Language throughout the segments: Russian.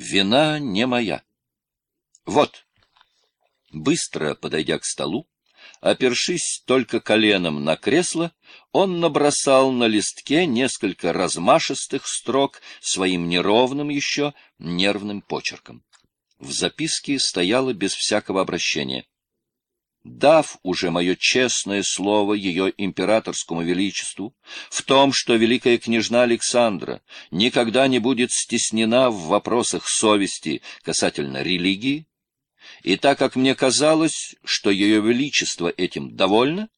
Вина не моя. Вот. Быстро подойдя к столу, опершись только коленом на кресло, он набросал на листке несколько размашистых строк своим неровным еще нервным почерком. В записке стояло без всякого обращения. Дав уже мое честное слово ее императорскому величеству в том, что великая княжна Александра никогда не будет стеснена в вопросах совести касательно религии, и так как мне казалось, что ее величество этим довольно,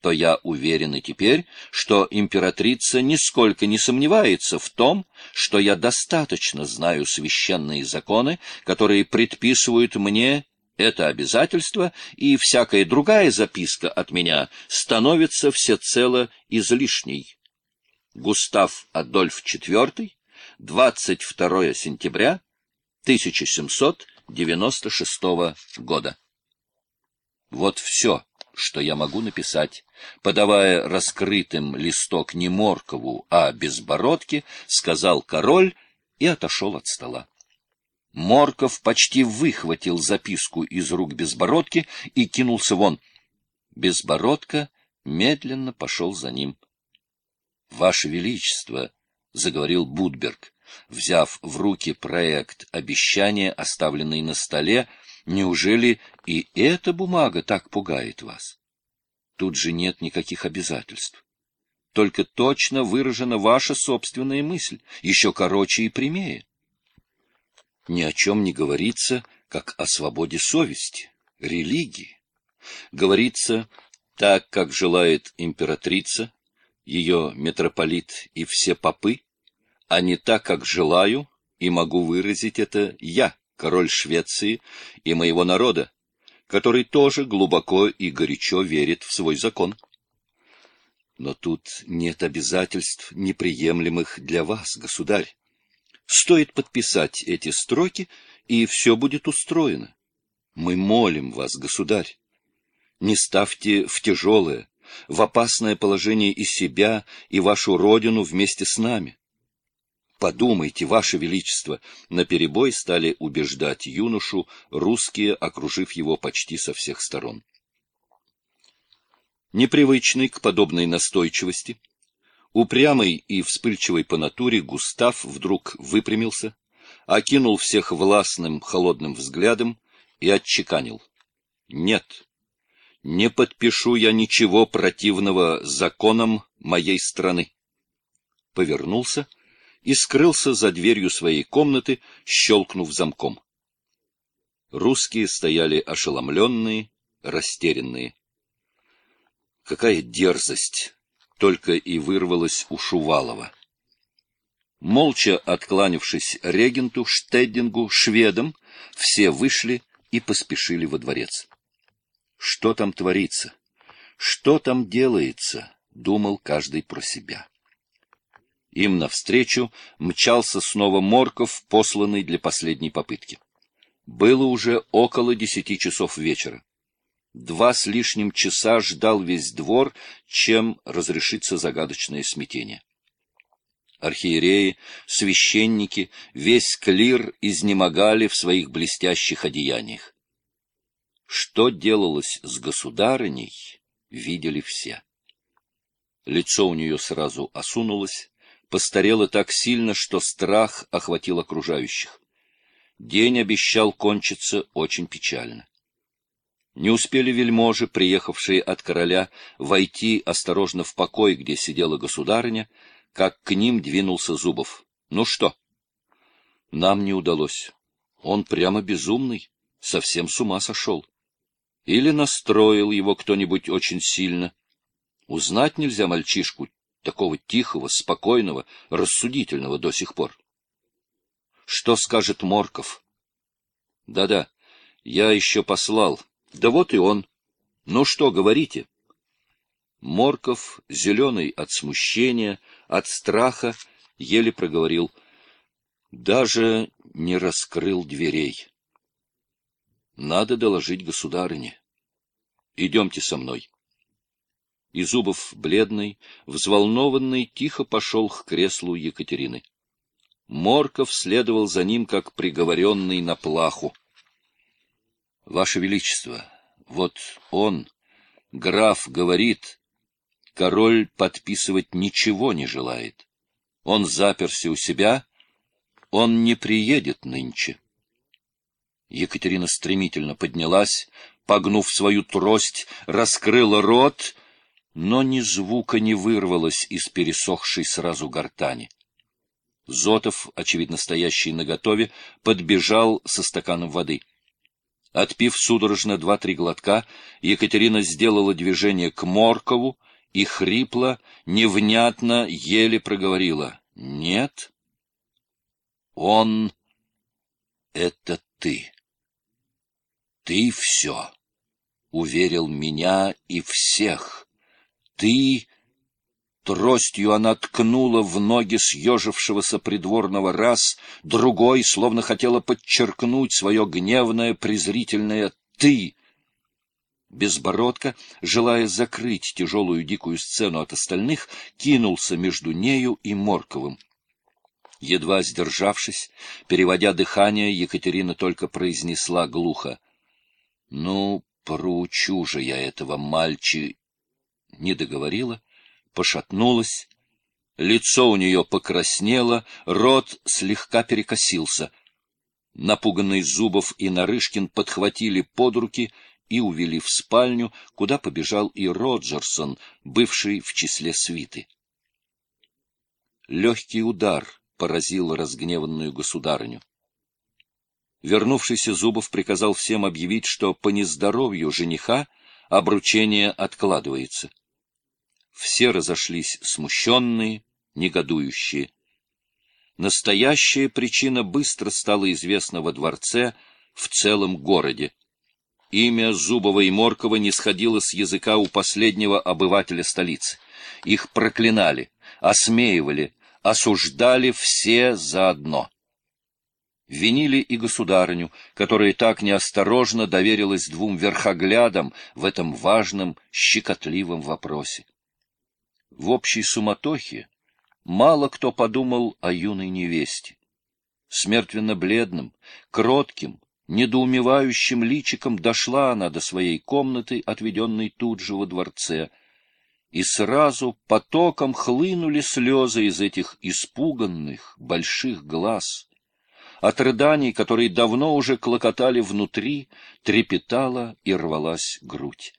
то я уверен и теперь, что императрица нисколько не сомневается в том, что я достаточно знаю священные законы, которые предписывают мне это обязательство, и всякая другая записка от меня становится всецело излишней. Густав Адольф IV, 22 сентября 1700 96 года. Вот все, что я могу написать, подавая раскрытым листок не Моркову, а Безбородке, сказал король и отошел от стола. Морков почти выхватил записку из рук Безбородки и кинулся вон. Безбородка медленно пошел за ним. — Ваше Величество, — заговорил Будберг, взяв в руки проект обещания, оставленный на столе, неужели и эта бумага так пугает вас? Тут же нет никаких обязательств. Только точно выражена ваша собственная мысль, еще короче и прямее. Ни о чем не говорится, как о свободе совести, религии. Говорится так, как желает императрица, ее митрополит и все попы, а не так, как желаю, и могу выразить это я, король Швеции и моего народа, который тоже глубоко и горячо верит в свой закон. Но тут нет обязательств, неприемлемых для вас, государь. Стоит подписать эти строки, и все будет устроено. Мы молим вас, государь, не ставьте в тяжелое, в опасное положение и себя, и вашу родину вместе с нами. Подумайте, Ваше Величество, наперебой стали убеждать юношу русские, окружив его почти со всех сторон. Непривычный к подобной настойчивости, упрямый и вспыльчивый по натуре Густав вдруг выпрямился, окинул всех властным холодным взглядом и отчеканил. Нет, не подпишу я ничего противного законам моей страны. Повернулся и скрылся за дверью своей комнаты, щелкнув замком. Русские стояли ошеломленные, растерянные. Какая дерзость! Только и вырвалась у Шувалова. Молча откланившись регенту, Штеддингу, шведам, все вышли и поспешили во дворец. Что там творится? Что там делается? Думал каждый про себя. Им навстречу мчался снова Морков, посланный для последней попытки. Было уже около десяти часов вечера. Два с лишним часа ждал весь двор, чем разрешится загадочное смятение. Архиереи, священники, весь клир изнемогали в своих блестящих одеяниях. Что делалось с государыней, видели все. Лицо у нее сразу осунулось, постарела так сильно, что страх охватил окружающих. День обещал кончиться очень печально. Не успели вельможи, приехавшие от короля, войти осторожно в покой, где сидела государыня, как к ним двинулся Зубов. — Ну что? — Нам не удалось. Он прямо безумный, совсем с ума сошел. Или настроил его кто-нибудь очень сильно. Узнать нельзя мальчишку, такого тихого, спокойного, рассудительного до сих пор. Что скажет Морков? Да-да, я еще послал. Да вот и он. Ну что, говорите? Морков, зеленый от смущения, от страха, еле проговорил. Даже не раскрыл дверей. Надо доложить государыне. Идемте со мной. И Зубов, бледный, взволнованный, тихо пошел к креслу Екатерины. Морков следовал за ним, как приговоренный на плаху. — Ваше Величество, вот он, граф, говорит, король подписывать ничего не желает. Он заперся у себя, он не приедет нынче. Екатерина стремительно поднялась, погнув свою трость, раскрыла рот, но ни звука не вырвалось из пересохшей сразу гортани. Зотов, очевидно стоящий наготове, подбежал со стаканом воды. Отпив судорожно два-три глотка, Екатерина сделала движение к Моркову и хрипло, невнятно, еле проговорила. — Нет, он — это ты. Ты все, уверил меня и всех. Ты... Тростью она ткнула в ноги съежившегося придворного раз, другой словно хотела подчеркнуть свое гневное, презрительное «ты». Безбородко, желая закрыть тяжелую дикую сцену от остальных, кинулся между нею и Морковым. Едва сдержавшись, переводя дыхание, Екатерина только произнесла глухо. — Ну, проучу же я этого мальчи... Не договорила, пошатнулась. Лицо у нее покраснело, рот слегка перекосился. Напуганный Зубов и Нарышкин подхватили под руки и увели в спальню, куда побежал и Роджерсон, бывший в числе свиты. Легкий удар поразил разгневанную государыню. Вернувшийся Зубов приказал всем объявить, что по нездоровью жениха обручение откладывается. Все разошлись смущенные, негодующие. Настоящая причина быстро стала известна во дворце, в целом городе. Имя Зубова и Моркова не сходило с языка у последнего обывателя столицы. Их проклинали, осмеивали, осуждали все заодно. Винили и государыню, которая так неосторожно доверилась двум верхоглядам в этом важном, щекотливом вопросе. В общей суматохе мало кто подумал о юной невесте. Смертвенно-бледным, кротким, недоумевающим личиком дошла она до своей комнаты, отведенной тут же во дворце, и сразу потоком хлынули слезы из этих испуганных больших глаз. От рыданий, которые давно уже клокотали внутри, трепетала и рвалась грудь.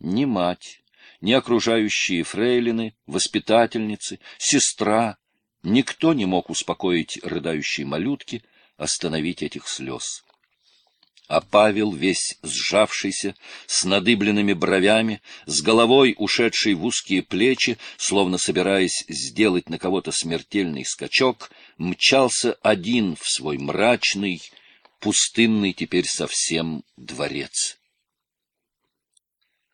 Ни мать, ни окружающие фрейлины, воспитательницы, сестра, никто не мог успокоить рыдающие малютки, остановить этих слез. А Павел, весь сжавшийся, с надыбленными бровями, с головой ушедшей в узкие плечи, словно собираясь сделать на кого-то смертельный скачок, мчался один в свой мрачный, пустынный теперь совсем дворец.